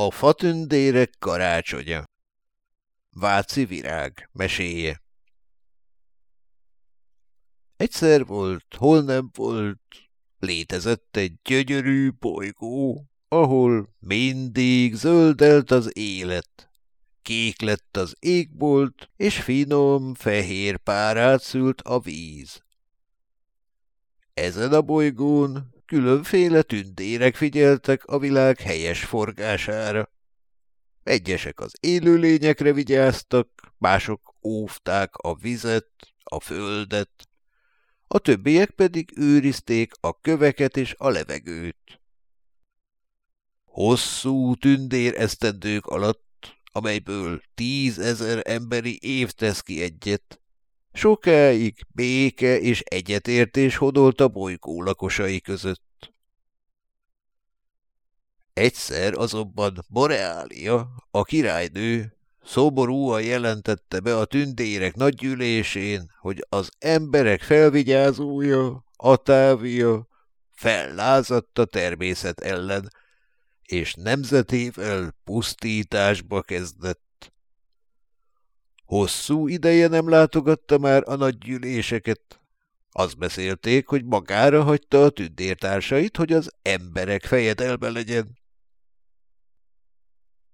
A fatündérek karácsonya Váci virág meséje Egyszer volt, hol nem volt, létezett egy gyönyörű bolygó, ahol mindig zöldelt az élet. Kék lett az égbolt, és finom, fehér párát szült a víz. Ezen a bolygón Különféle tündérek figyeltek a világ helyes forgására. Egyesek az élőlényekre vigyáztak, mások óvták a vizet, a földet, a többiek pedig őrizték a köveket és a levegőt. Hosszú tündér esztendők alatt, amelyből tízezer emberi év tesz ki egyet, Sokáig béke és egyetértés hodolt a bolygó lakosai között. Egyszer azonban Boreália, a királynő, szoborúan jelentette be a tündérek nagygyűlésén, hogy az emberek felvigyázója, Atávia, fellázadt a természet ellen, és nemzetével pusztításba kezdett. Hosszú ideje nem látogatta már a nagy. Azt beszélték, hogy magára hagyta a tündértársait, hogy az emberek fejedelme legyen.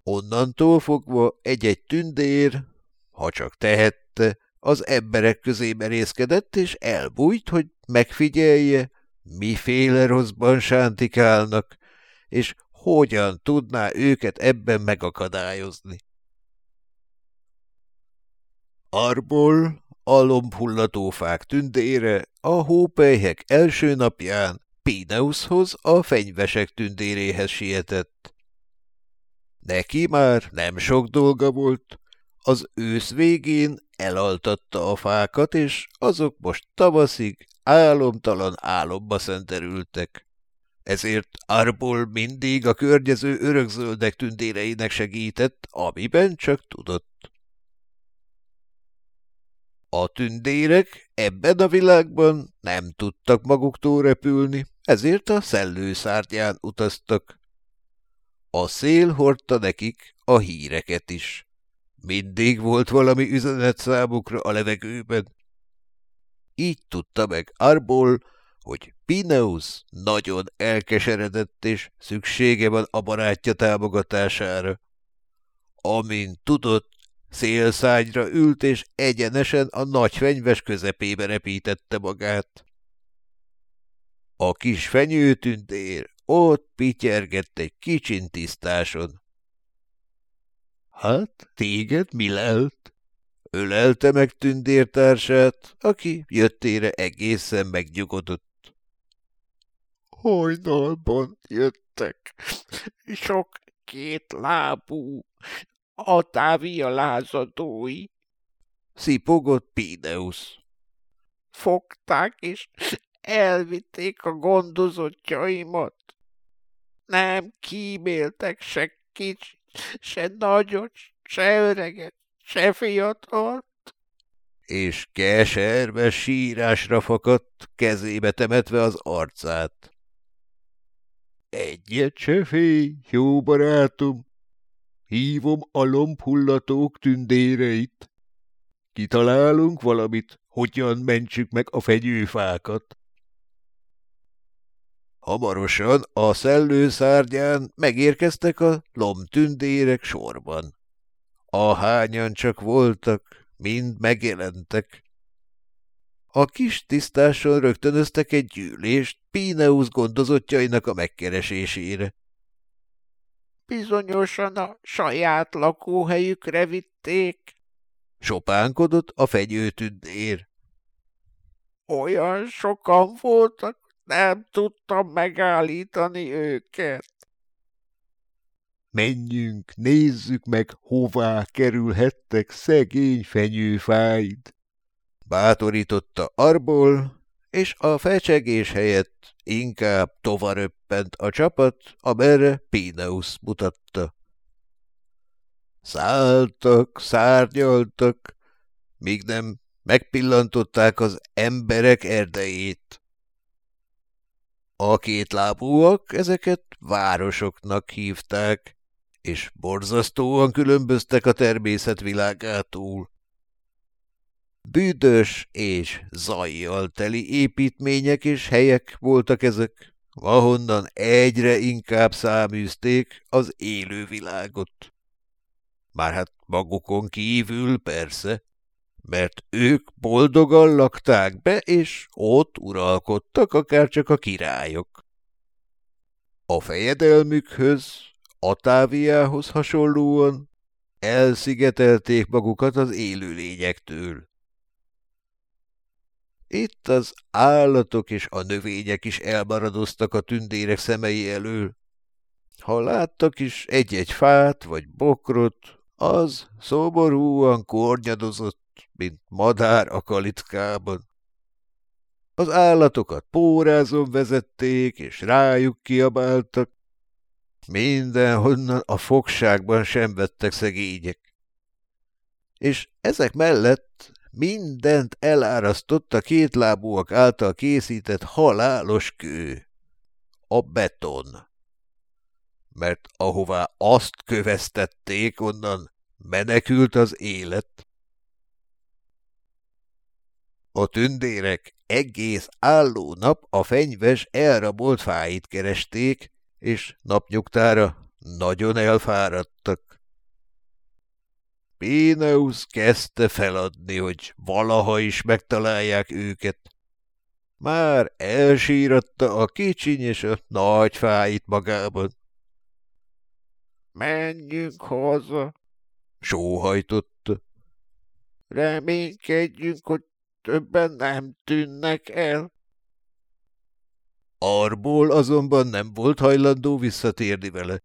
Onnantól fogva egy-egy tündér, ha csak tehette, az emberek közé merészkedett, és elbújt, hogy megfigyelje, miféle rosszban sántikálnak, és hogyan tudná őket ebben megakadályozni. Arból a lombhullatófák tündére a hópelyhek első napján Pineushoz a fenyvesek tündéréhez sietett. Neki már nem sok dolga volt, az ősz végén elaltatta a fákat, és azok most tavaszig álomtalan álomba szenterültek. Ezért Arbol mindig a környező örökzöldek tündéreinek segített, amiben csak tudott. A tündérek ebben a világban nem tudtak maguktól repülni, ezért a szellőszártyán utaztak. A szél hordta nekik a híreket is. Mindig volt valami üzenet számukra a levegőben. Így tudta meg Arbol, hogy Pineus nagyon elkeseredett és szüksége van a barátja támogatására. Amint tudott, Szélszágyra ült, és egyenesen a nagy fenyves közepébe repítette magát. A kis fenyőtündér ott pityergett egy kicsin tisztáson. Hát, téged mi lelt? Ölelte meg tündértársát, aki jöttére egészen megnyugodott. Hajnalban jöttek, sok két lábú, a távia lázadói. Szipogott Pideus. Fogták és elvitték a gondozottjaimat. Nem kíméltek se kicsit, se nagyot, se öreget, se fiatalt. És keserve sírásra fakadt, kezébe temetve az arcát. Egyet se félj, jó barátom, Hívom a lombhullatók tündéreit. Kitalálunk valamit, hogyan mentsük meg a fegyőfákat. Hamarosan a szellőszárnyán megérkeztek a lombtündérek sorban. Ahányan csak voltak, mind megjelentek. A kis tisztáson rögtönöztek egy gyűlést Pineus gondozottjainak a megkeresésére. Bizonyosan a saját lakóhelyükre vitték. Sopánkodott a fegyőtündér. Olyan sokan voltak, nem tudtam megállítani őket. Menjünk, nézzük meg, hová kerülhettek szegény fenyőfáid. Bátorította Arbol, és a fecsegés helyett inkább tovaröppent a csapat, amerre Pineus mutatta. Szálltak, szárnyaltak, míg nem megpillantották az emberek erdejét. A kétlábúak ezeket városoknak hívták, és borzasztóan különböztek a természet világától. Büdös és zajjal teli építmények és helyek voltak ezek, ahonnan egyre inkább száműzték az élővilágot. Már hát magukon kívül persze, mert ők boldogan lakták be, és ott uralkodtak akárcsak a királyok. A fejedelmükhöz, Atáviához hasonlóan elszigetelték magukat az élőlényektől. Itt az állatok és a növények is elmaradoztak a tündérek szemei elől. Ha láttak is egy-egy fát vagy bokrot, az szoborúan kornyadozott, mint madár a kalickában. Az állatokat pórázon vezették, és rájuk kiabáltak. Mindenhonnan a fogságban sem vettek szegények. És ezek mellett mindent elárasztott a kétlábúak által készített halálos kő. A beton. Mert ahová azt köveztették, onnan menekült az élet. A tündérek egész álló nap a fenyves elrabolt fáit keresték, és napnyugtára nagyon elfáradtak. Péneus kezdte feladni, hogy valaha is megtalálják őket. Már elsíratta a kicsiny és a nagy fáit magában. Menjünk haza, sóhajtott. Reménykedjünk, hogy többen nem tűnnek el. Arból azonban nem volt hajlandó visszatérni vele.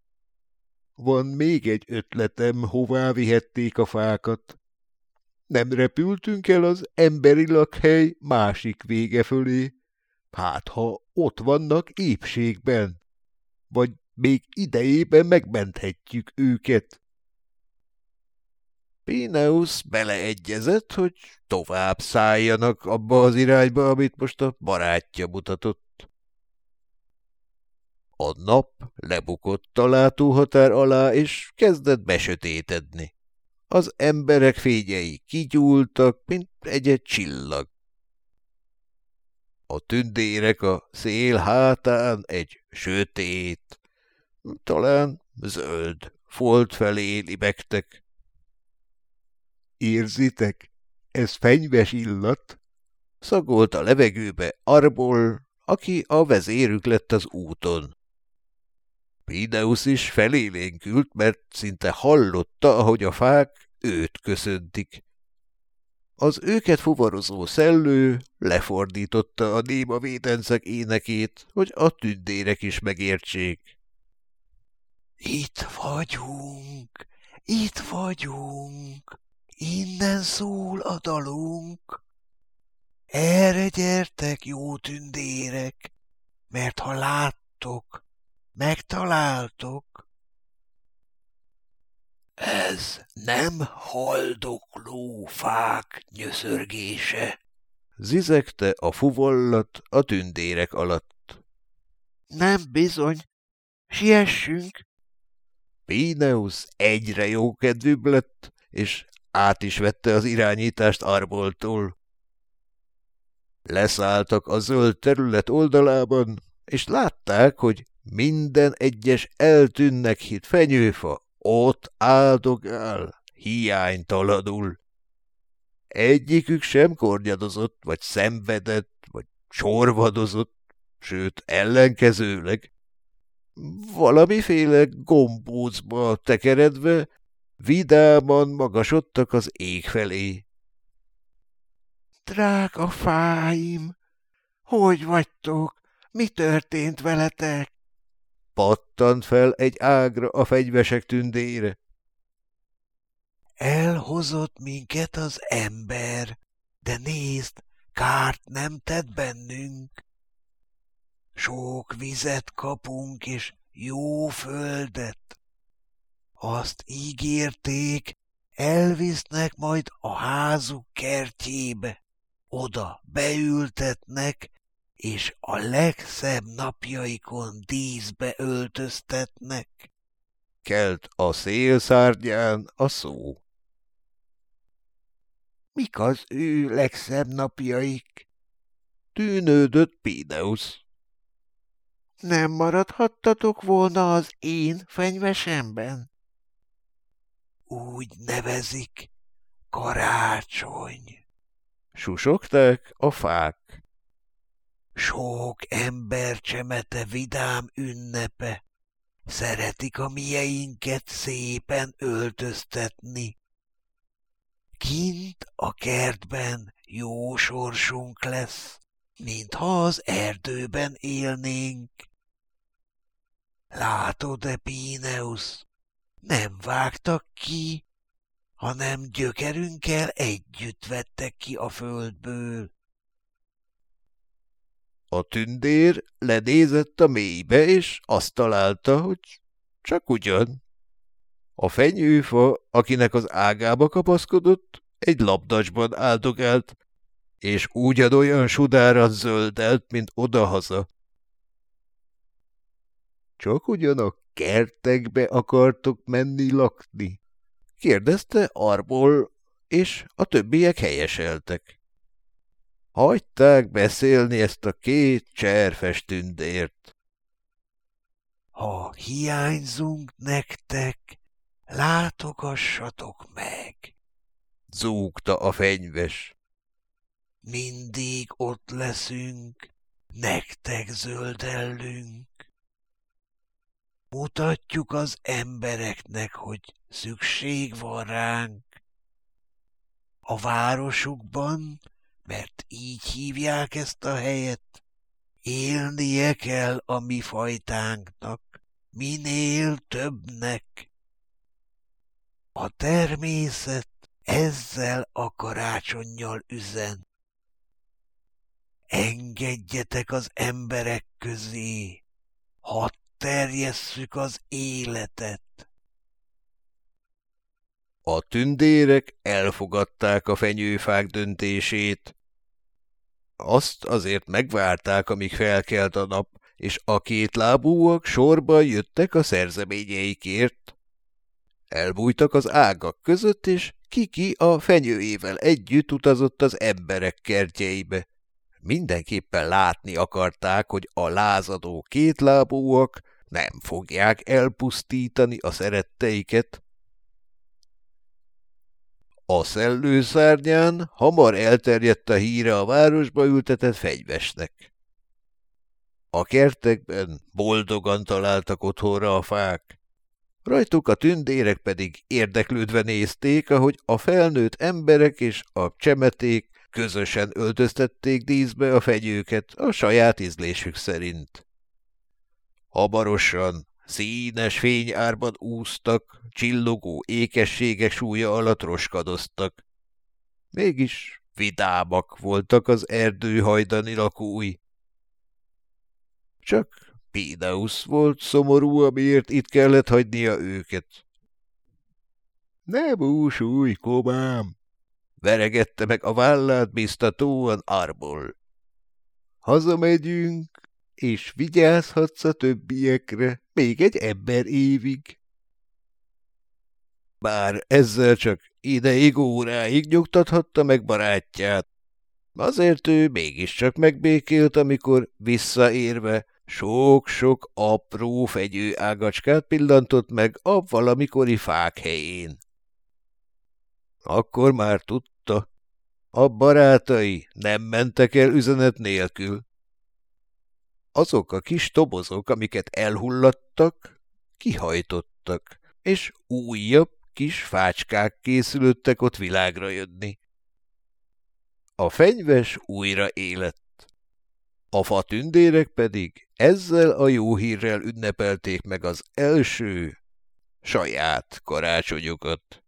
Van még egy ötletem, hová vihették a fákat. Nem repültünk el az emberi lakhely másik vége fölé. Hát, ha ott vannak épségben, vagy még idejében megmenthetjük őket. Pineus beleegyezett, hogy tovább szálljanak abba az irányba, amit most a barátja mutatott. A nap lebukott a látóhatár alá, és kezdett besötétedni. Az emberek fényei kigyúltak, mint egy-egy csillag. A tündérek a szél hátán egy sötét, talán zöld folt felé libegtek. Érzitek? Ez fenyves illat? Szagolt a levegőbe Arbol, aki a vezérük lett az úton. Pideus is felélénkült, mert szinte hallotta, ahogy a fák őt köszöntik. Az őket fuvarozó szellő lefordította a néma védencek énekét, hogy a tündérek is megértsék. Itt vagyunk, itt vagyunk, innen szól a dalunk. Erre gyertek, jó tündérek, mert ha láttok, megtaláltok. Ez nem haldokló fák nyöszörgése, zizegte a fuvollat a tündérek alatt. Nem bizony, siessünk. Pineus egyre jókedvűbb lett, és át is vette az irányítást Arboltól. Leszálltak a zöld terület oldalában, és látták, hogy minden egyes eltűnnek hit fenyőfa ott áldogál, hiánytalanul. Egyikük sem kornyadozott, vagy szenvedett, vagy sorvadozott, sőt ellenkezőleg. Valamiféle gombócba tekeredve vidáman magasodtak az ég felé. Drága fáim, hogy vagytok? Mi történt veletek? Pattant fel egy ágra a fegyvesek tündére. Elhozott minket az ember, de nézd, kárt nem tett bennünk. Sok vizet kapunk, és jó földet. Azt ígérték, elvisznek majd a házuk kertjébe. Oda beültetnek, és a legszebb napjaikon díszbe öltöztetnek. kelt a szél szárnyán a szó. Mik az ő legszebb napjaik? Tűnődött Pídeusz. Nem maradhattatok volna az én fenyvesemben? Úgy nevezik, karácsony. Susogták a fák. Sok ember csemete vidám ünnepe. Szeretik a mieinket szépen öltöztetni. Kint a kertben jó sorsunk lesz, mintha az erdőben élnénk. Látod-e, Píneus, nem vágtak ki, hanem gyökerünkkel együtt vettek ki a földből. A tündér lenézett a mélybe, és azt találta, hogy csak ugyan. A fenyőfa, akinek az ágába kapaszkodott, egy labdacsban áldogált, és ugyanolyan sudáran zöldelt, mint odahaza. Csak ugyan a kertekbe akartok menni lakni? kérdezte Arbol, és a többiek helyeseltek. Hagyták beszélni ezt a két cserfes tündért. Ha hiányzunk nektek, látogassatok meg, zúgta a fenyves. Mindig ott leszünk, nektek zöldellünk. Mutatjuk az embereknek, hogy szükség van ránk. A városukban, mert így hívják ezt a helyet, élnie kell a mi fajtánknak, minél többnek. A természet ezzel a karácsonyjal üzen. Engedjetek az emberek közé, hadd terjesszük az életet. A tündérek elfogadták a fenyőfák döntését. Azt azért megvárták, amíg felkelt a nap, és a két lábúak sorba jöttek a szerzeményeikért. Elbújtak az ágak között, és Kiki a fenyőjével együtt utazott az emberek kertjeibe. Mindenképpen látni akarták, hogy a lázadó kétlábúak nem fogják elpusztítani a szeretteiket. A szellőszárnyán hamar elterjedt a híre a városba ültetett fegyvesnek. A kertekben boldogan találtak otthonra a fák. Rajtuk a tündérek pedig érdeklődve nézték, ahogy a felnőtt emberek és a csemeték közösen öltöztették díszbe a fegyőket a saját ízlésük szerint. Hamarosan színes fényárban úsztak, csillogó ékességek súlya alatt roskadoztak. Mégis vidámak voltak az erdő hajdani lakói. Csak Pídeusz volt szomorú, amiért itt kellett hagynia őket. Ne búsulj, komám! Veregette meg a vállát biztatóan Arbol. Hazamegyünk, és vigyázhatsz a többiekre még egy ember évig. Bár ezzel csak ideig óráig nyugtathatta meg barátját, azért ő mégiscsak megbékélt, amikor visszaérve sok-sok apró fegyő ágacskát pillantott meg a valamikori fák helyén. Akkor már tudta, a barátai nem mentek el üzenet nélkül. Azok a kis tobozok, amiket elhullattak, kihajtottak, és újabb kis fácskák készülöttek ott világra jönni. A fenyves újra élet. A fatündérek pedig ezzel a jó hírrel ünnepelték meg az első saját karácsonyukat.